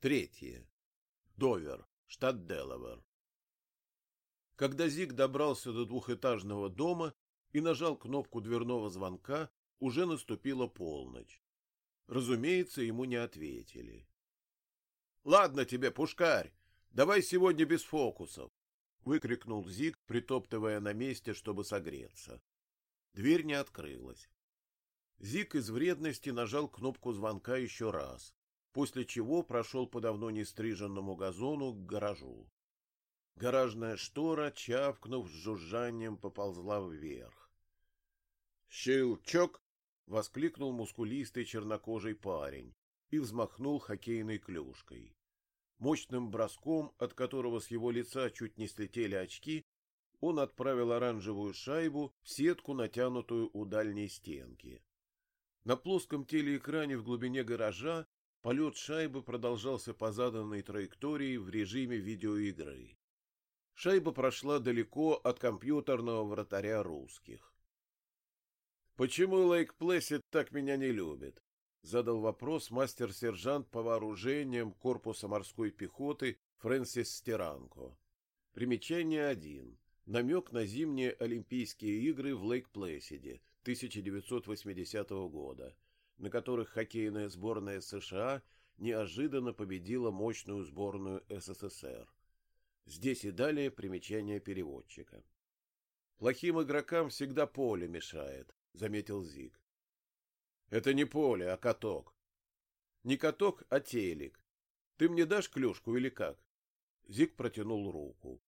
Третье. Довер, штат Делавер. Когда Зиг добрался до двухэтажного дома и нажал кнопку дверного звонка, уже наступила полночь. Разумеется, ему не ответили. — Ладно тебе, пушкарь, давай сегодня без фокусов, — выкрикнул Зиг, притоптывая на месте, чтобы согреться. Дверь не открылась. Зиг из вредности нажал кнопку звонка еще раз, после чего прошел по давно нестриженному газону к гаражу. Гаражная штора, чавкнув с жужжанием, поползла вверх. «Щелчок!» — воскликнул мускулистый чернокожий парень и взмахнул хоккейной клюшкой. Мощным броском, от которого с его лица чуть не слетели очки, он отправил оранжевую шайбу в сетку, натянутую у дальней стенки. На плоском телеэкране в глубине гаража полет шайбы продолжался по заданной траектории в режиме видеоигры. Шайба прошла далеко от компьютерного вратаря русских. «Почему Лейк Плэссид так меня не любит?» — задал вопрос мастер-сержант по вооружениям корпуса морской пехоты Фрэнсис Стеранко. Примечание один. Намек на зимние Олимпийские игры в Лейк-Плэссиде 1980 года, на которых хоккейная сборная США неожиданно победила мощную сборную СССР. Здесь и далее примечание переводчика. Плохим игрокам всегда поле мешает, заметил Зиг. Это не поле, а каток. Не каток, а телек. Ты мне дашь клюшку или как? Зиг протянул руку.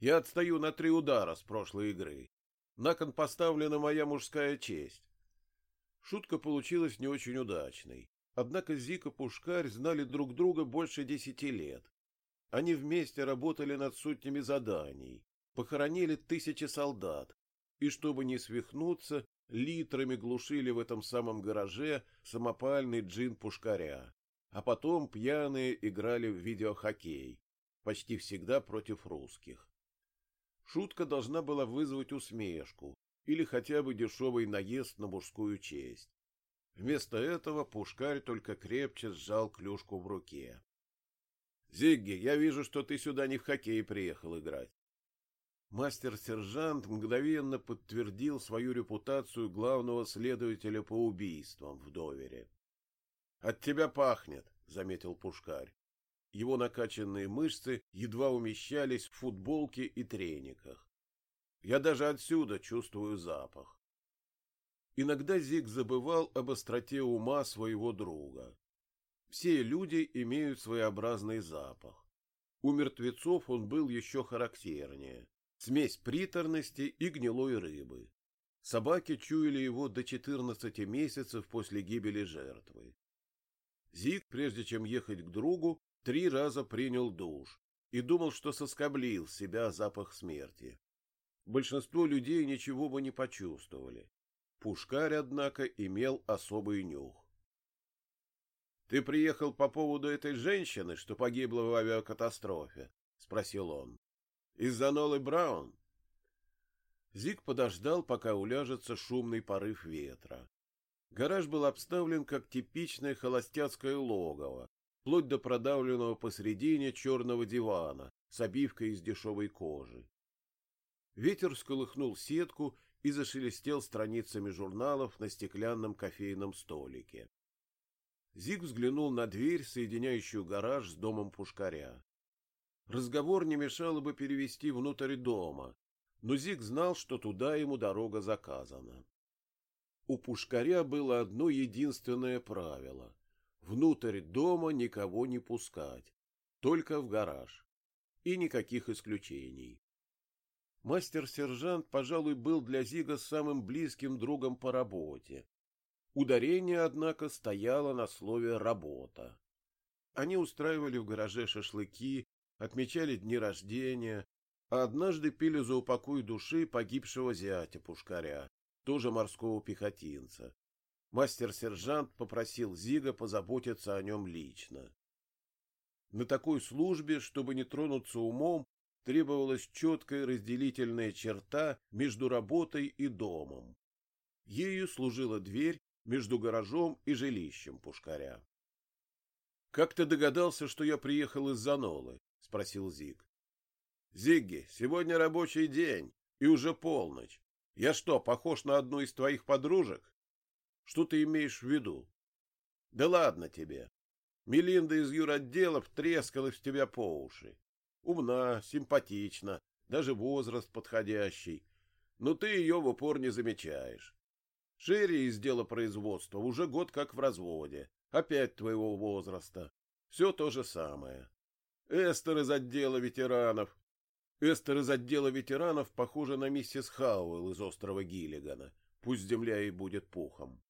Я отстаю на три удара с прошлой игры. На кон поставлена моя мужская честь. Шутка получилась не очень удачной. Однако Зик и Пушкарь знали друг друга больше десяти лет. Они вместе работали над сотнями заданий, похоронили тысячи солдат, и, чтобы не свихнуться, литрами глушили в этом самом гараже самопальный джин Пушкаря, а потом пьяные играли в видеохоккей, почти всегда против русских. Шутка должна была вызвать усмешку или хотя бы дешевый наезд на мужскую честь. Вместо этого Пушкарь только крепче сжал клюшку в руке. — Зигги, я вижу, что ты сюда не в хоккей приехал играть. Мастер-сержант мгновенно подтвердил свою репутацию главного следователя по убийствам в Довере. — От тебя пахнет, — заметил Пушкарь. Его накачанные мышцы едва умещались в футболке и трениках. Я даже отсюда чувствую запах. Иногда Зиг забывал об остроте ума своего друга. Все люди имеют своеобразный запах. У мертвецов он был еще характернее. Смесь приторности и гнилой рыбы. Собаки чуяли его до 14 месяцев после гибели жертвы. Зиг, прежде чем ехать к другу, три раза принял душ и думал, что соскоблил себя запах смерти. Большинство людей ничего бы не почувствовали. Пушкарь, однако, имел особый нюх. — Ты приехал по поводу этой женщины, что погибла в авиакатастрофе? — спросил он. — Из-за Нолы Браун? Зиг подождал, пока уляжется шумный порыв ветра. Гараж был обставлен как типичное холостяцкое логово, вплоть до продавленного посредине черного дивана с обивкой из дешевой кожи. Ветер сколыхнул сетку и зашелестел страницами журналов на стеклянном кофейном столике. Зиг взглянул на дверь, соединяющую гараж с домом Пушкаря. Разговор не мешало бы перевести внутрь дома, но Зиг знал, что туда ему дорога заказана. У Пушкаря было одно единственное правило Внутрь дома никого не пускать, только в гараж. И никаких исключений. Мастер-сержант, пожалуй, был для Зига самым близким другом по работе. Ударение, однако, стояло на слове «работа». Они устраивали в гараже шашлыки, отмечали дни рождения, а однажды пили за упокой души погибшего зятя Пушкаря, тоже морского пехотинца, Мастер-сержант попросил Зига позаботиться о нем лично. На такой службе, чтобы не тронуться умом, требовалась четкая разделительная черта между работой и домом. Ею служила дверь между гаражом и жилищем пушкаря. — Как ты догадался, что я приехал из Занолы? — спросил Зиг. — Зигги, сегодня рабочий день, и уже полночь. Я что, похож на одну из твоих подружек? Что ты имеешь в виду? Да ладно тебе. Мелинда из юротделов трескалась в тебя по уши. Умна, симпатична, даже возраст подходящий. Но ты ее в упор не замечаешь. Шерри из дела производства уже год как в разводе. Опять твоего возраста. Все то же самое. Эстер из отдела ветеранов. Эстер из отдела ветеранов похожа на миссис Хауэлл из острова Гиллигана. Пусть земля и будет пухом.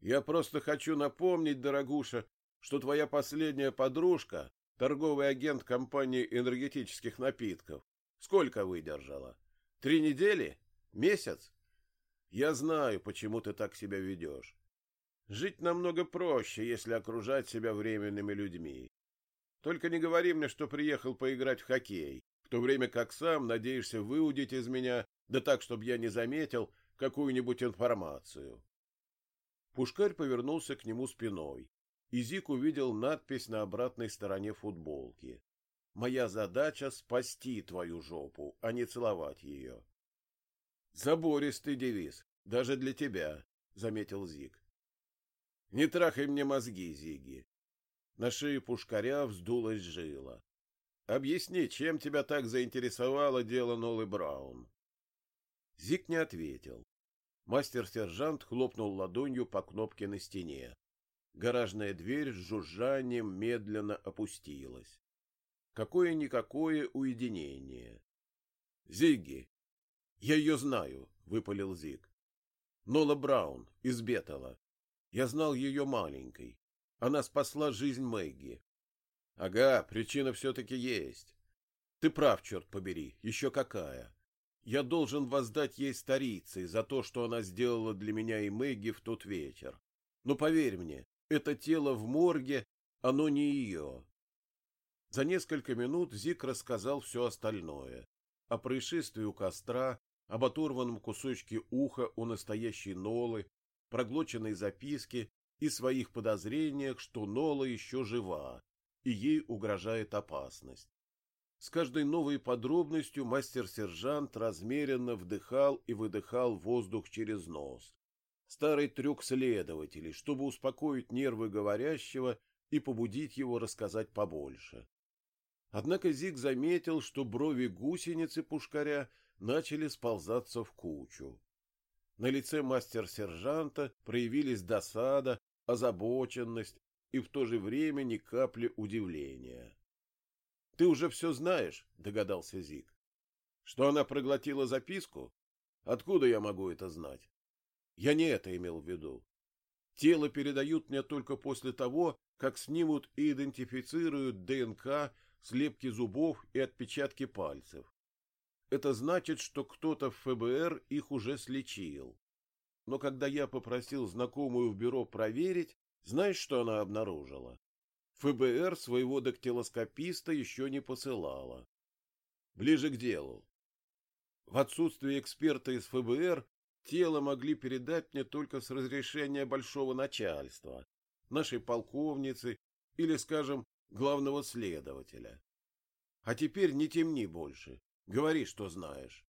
Я просто хочу напомнить, дорогуша, что твоя последняя подружка, торговый агент компании энергетических напитков, сколько выдержала? Три недели? Месяц? Я знаю, почему ты так себя ведешь. Жить намного проще, если окружать себя временными людьми. Только не говори мне, что приехал поиграть в хоккей, в то время как сам надеешься выудить из меня, да так, чтобы я не заметил, какую-нибудь информацию. Пушкарь повернулся к нему спиной, и Зик увидел надпись на обратной стороне футболки. «Моя задача — спасти твою жопу, а не целовать ее». «Забористый девиз, даже для тебя», — заметил Зик. «Не трахай мне мозги, Зиги». На шее Пушкаря вздулась жила. «Объясни, чем тебя так заинтересовало дело Нолы Браун?» Зик не ответил. Мастер-сержант хлопнул ладонью по кнопке на стене. Гаражная дверь с жужжанием медленно опустилась. Какое-никакое уединение. — Зигги! — Я ее знаю, — выпалил Зиг. — Нола Браун из Бетала. Я знал ее маленькой. Она спасла жизнь Мэгги. — Ага, причина все-таки есть. Ты прав, черт побери, еще какая. Я должен воздать ей старицей за то, что она сделала для меня и Мэгги в тот вечер. Но поверь мне, это тело в морге, оно не ее. За несколько минут Зик рассказал все остальное. О происшествии у костра, об оторванном кусочке уха у настоящей Нолы, проглоченной записке и своих подозрениях, что Нола еще жива, и ей угрожает опасность. С каждой новой подробностью мастер-сержант размеренно вдыхал и выдыхал воздух через нос. Старый трюк следователей, чтобы успокоить нервы говорящего и побудить его рассказать побольше. Однако Зиг заметил, что брови гусеницы пушкаря начали сползаться в кучу. На лице мастер-сержанта проявились досада, озабоченность и в то же время ни капли удивления. — Ты уже все знаешь, — догадался Зик. — Что она проглотила записку? Откуда я могу это знать? Я не это имел в виду. Тело передают мне только после того, как снимут и идентифицируют ДНК, слепки зубов и отпечатки пальцев. Это значит, что кто-то в ФБР их уже слечил. Но когда я попросил знакомую в бюро проверить, знаешь, что она обнаружила? ФБР своего дактилоскописта еще не посылала. Ближе к делу. В отсутствие эксперта из ФБР тело могли передать мне только с разрешения большого начальства, нашей полковницы или, скажем, главного следователя. А теперь не темни больше. Говори, что знаешь.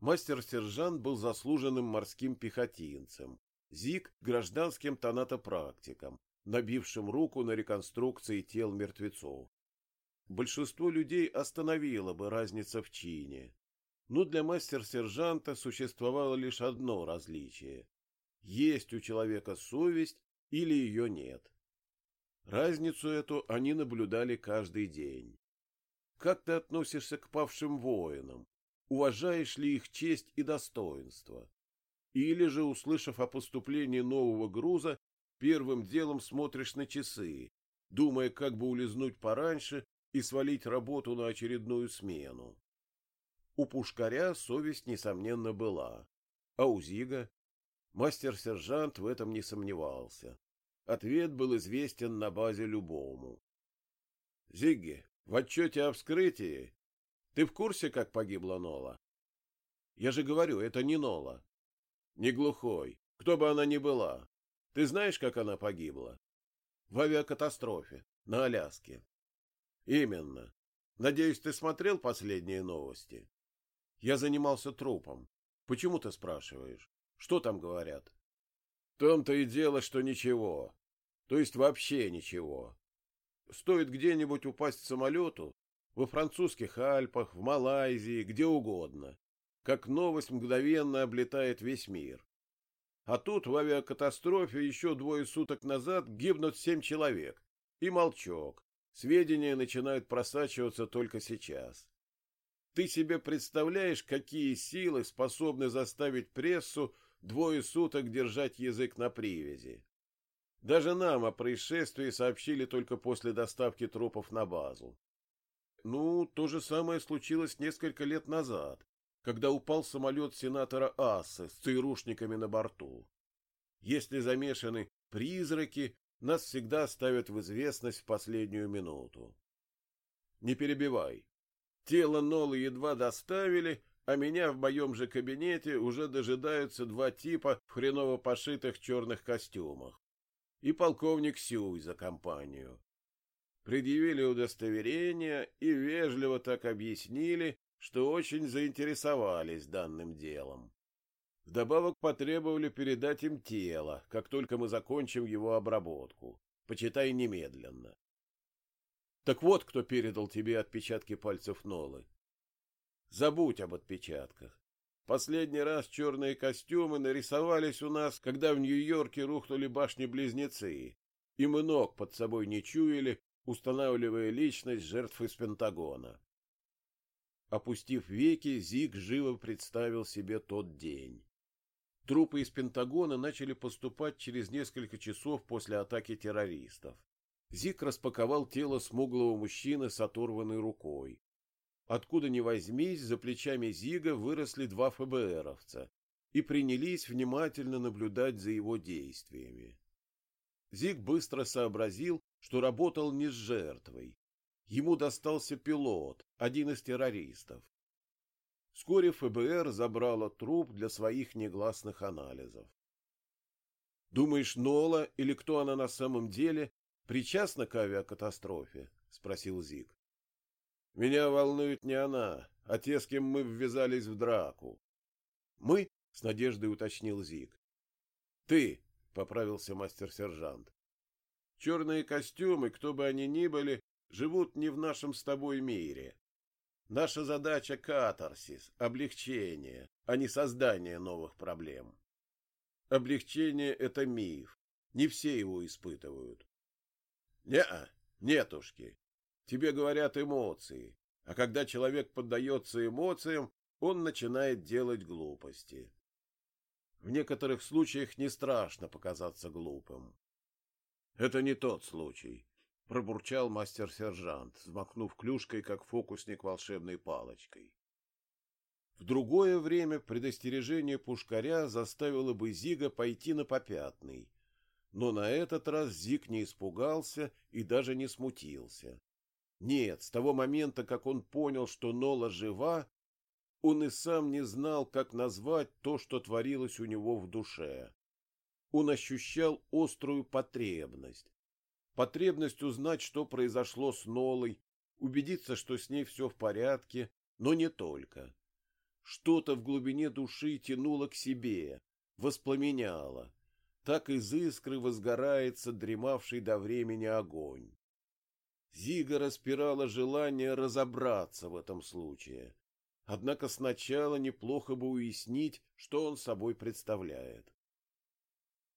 Мастер-сержант был заслуженным морским пехотинцем, Зик — гражданским тонатопрактиком, набившим руку на реконструкции тел мертвецов. Большинство людей остановило бы разница в чине. Но для мастер-сержанта существовало лишь одно различие. Есть у человека совесть или ее нет. Разницу эту они наблюдали каждый день. Как ты относишься к павшим воинам? Уважаешь ли их честь и достоинство? Или же, услышав о поступлении нового груза, Первым делом смотришь на часы, думая, как бы улизнуть пораньше и свалить работу на очередную смену. У Пушкаря совесть, несомненно, была. А у Зига? Мастер-сержант в этом не сомневался. Ответ был известен на базе любому. — Зигги, в отчете о вскрытии ты в курсе, как погибла Нола? — Я же говорю, это не Нола. — Не глухой, кто бы она ни была. Ты знаешь, как она погибла? В авиакатастрофе. На Аляске. Именно. Надеюсь, ты смотрел последние новости? Я занимался трупом. Почему ты спрашиваешь? Что там говорят? В том-то и дело, что ничего. То есть вообще ничего. Стоит где-нибудь упасть самолету, во французских Альпах, в Малайзии, где угодно, как новость мгновенно облетает весь мир. А тут в авиакатастрофе еще двое суток назад гибнут семь человек. И молчок. Сведения начинают просачиваться только сейчас. Ты себе представляешь, какие силы способны заставить прессу двое суток держать язык на привязи? Даже нам о происшествии сообщили только после доставки трупов на базу. Ну, то же самое случилось несколько лет назад, когда упал самолет сенатора Ассы с ЦРУшниками на борту. Если замешаны призраки, нас всегда ставят в известность в последнюю минуту. Не перебивай. Тело Нолы едва доставили, а меня в моем же кабинете уже дожидаются два типа в хреново пошитых черных костюмах. И полковник Сюй за компанию. Предъявили удостоверение и вежливо так объяснили, что очень заинтересовались данным делом. Вдобавок потребовали передать им тело, как только мы закончим его обработку, почитай немедленно. Так вот, кто передал тебе отпечатки пальцев Нолы. Забудь об отпечатках. Последний раз черные костюмы нарисовались у нас, когда в Нью-Йорке рухнули башни-близнецы, и мы ног под собой не чуяли, устанавливая личность жертв из Пентагона. Опустив веки, Зиг живо представил себе тот день. Трупы из Пентагона начали поступать через несколько часов после атаки террористов. Зик распаковал тело смуглого мужчины с оторванной рукой. Откуда ни возьмись, за плечами Зига выросли два ФБРовца и принялись внимательно наблюдать за его действиями. Зиг быстро сообразил, что работал не с жертвой. Ему достался пилот, один из террористов. Вскоре ФБР забрало труп для своих негласных анализов. «Думаешь, Нола или кто она на самом деле причастна к авиакатастрофе? — спросил Зик. — Меня волнует не она, а те, с кем мы ввязались в драку. — Мы? — с надеждой уточнил Зик. — Ты, — поправился мастер-сержант. — Черные костюмы, кто бы они ни были, живут не в нашем с тобой мире. Наша задача — катарсис, облегчение, а не создание новых проблем. Облегчение — это миф. Не все его испытывают. Не-а, нетушки. Тебе говорят эмоции, а когда человек поддается эмоциям, он начинает делать глупости. В некоторых случаях не страшно показаться глупым. Это не тот случай, пробурчал мастер-сержант, взмахнув клюшкой, как фокусник волшебной палочкой. В другое время предостережение пушкаря заставило бы Зига пойти на попятный, но на этот раз Зик не испугался и даже не смутился. Нет, с того момента, как он понял, что Нола жива, он и сам не знал, как назвать то, что творилось у него в душе. Он ощущал острую потребность. Потребность узнать, что произошло с Нолой, убедиться, что с ней все в порядке, но не только. Что-то в глубине души тянуло к себе, воспламеняло, так из искры возгорается дремавший до времени огонь. Зига распирала желание разобраться в этом случае. Однако сначала неплохо бы уяснить, что он собой представляет.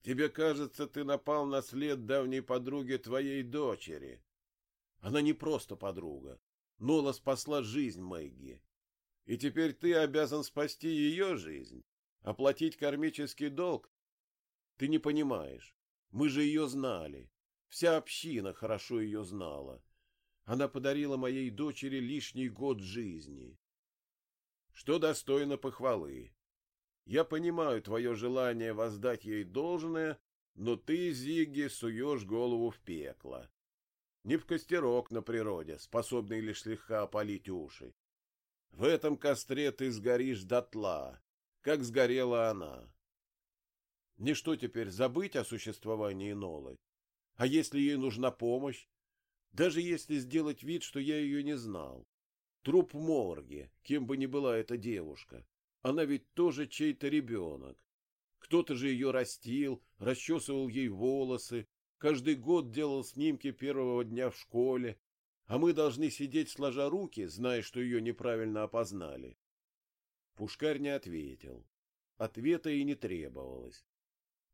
Тебе кажется, ты напал на след давней подруги твоей дочери. Она не просто подруга. Нола спасла жизнь Мэгги. И теперь ты обязан спасти ее жизнь, оплатить кармический долг ты не понимаешь. Мы же ее знали. Вся община хорошо ее знала. Она подарила моей дочери лишний год жизни. Что достойно похвалы. Я понимаю твое желание воздать ей должное, но ты, Зиги, суешь голову в пекло. Не в костерок на природе, способный лишь слегка опалить уши. В этом костре ты сгоришь дотла, как сгорела она. Мне что теперь, забыть о существовании Нолы? А если ей нужна помощь? Даже если сделать вид, что я ее не знал. Труп морге, кем бы ни была эта девушка. Она ведь тоже чей-то ребенок. Кто-то же ее растил, расчесывал ей волосы, каждый год делал снимки первого дня в школе, а мы должны сидеть сложа руки, зная, что ее неправильно опознали. Пушкарь не ответил. Ответа и не требовалось.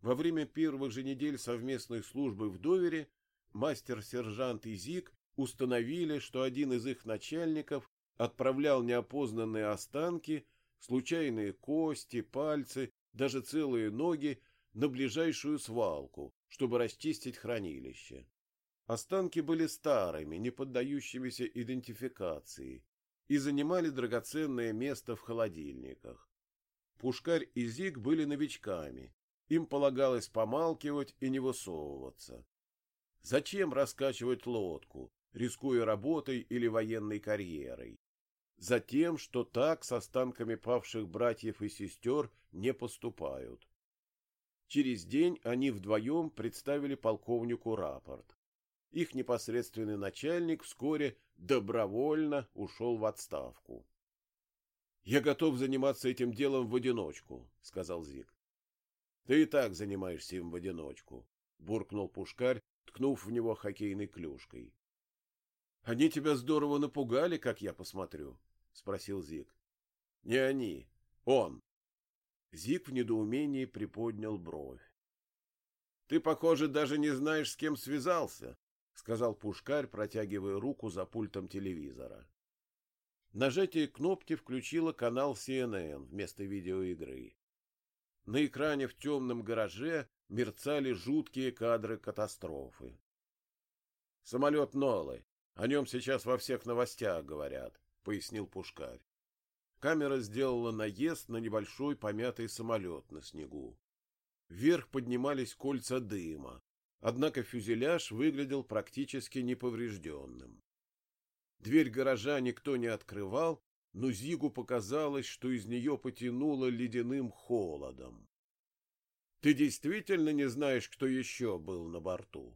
Во время первых же недель совместной службы в Довере мастер-сержант и Зик установили, что один из их начальников отправлял неопознанные останки, случайные кости, пальцы, даже целые ноги на ближайшую свалку, чтобы расчистить хранилище. Останки были старыми, не поддающимися идентификации, и занимали драгоценное место в холодильниках. Пушкарь и Зиг были новичками, им полагалось помалкивать и не высовываться. Зачем раскачивать лодку, рискуя работой или военной карьерой? Затем, что так с останками павших братьев и сестер не поступают. Через день они вдвоем представили полковнику рапорт. Их непосредственный начальник вскоре добровольно ушел в отставку. — Я готов заниматься этим делом в одиночку, — сказал Зик. — Ты и так занимаешься им в одиночку, — буркнул Пушкарь, ткнув в него хоккейной клюшкой. — Они тебя здорово напугали, как я посмотрю, — спросил Зик. — Не они, он. Зик в недоумении приподнял бровь. — Ты, похоже, даже не знаешь, с кем связался, — сказал Пушкарь, протягивая руку за пультом телевизора. Нажатие кнопки включило канал CNN вместо видеоигры. На экране в темном гараже мерцали жуткие кадры катастрофы. «Самолет Нолы. О нем сейчас во всех новостях говорят», — пояснил Пушкарь. Камера сделала наезд на небольшой помятый самолет на снегу. Вверх поднимались кольца дыма, Однако фюзеляж выглядел практически неповрежденным. Дверь гаража никто не открывал, но Зигу показалось, что из нее потянуло ледяным холодом. — Ты действительно не знаешь, кто еще был на борту?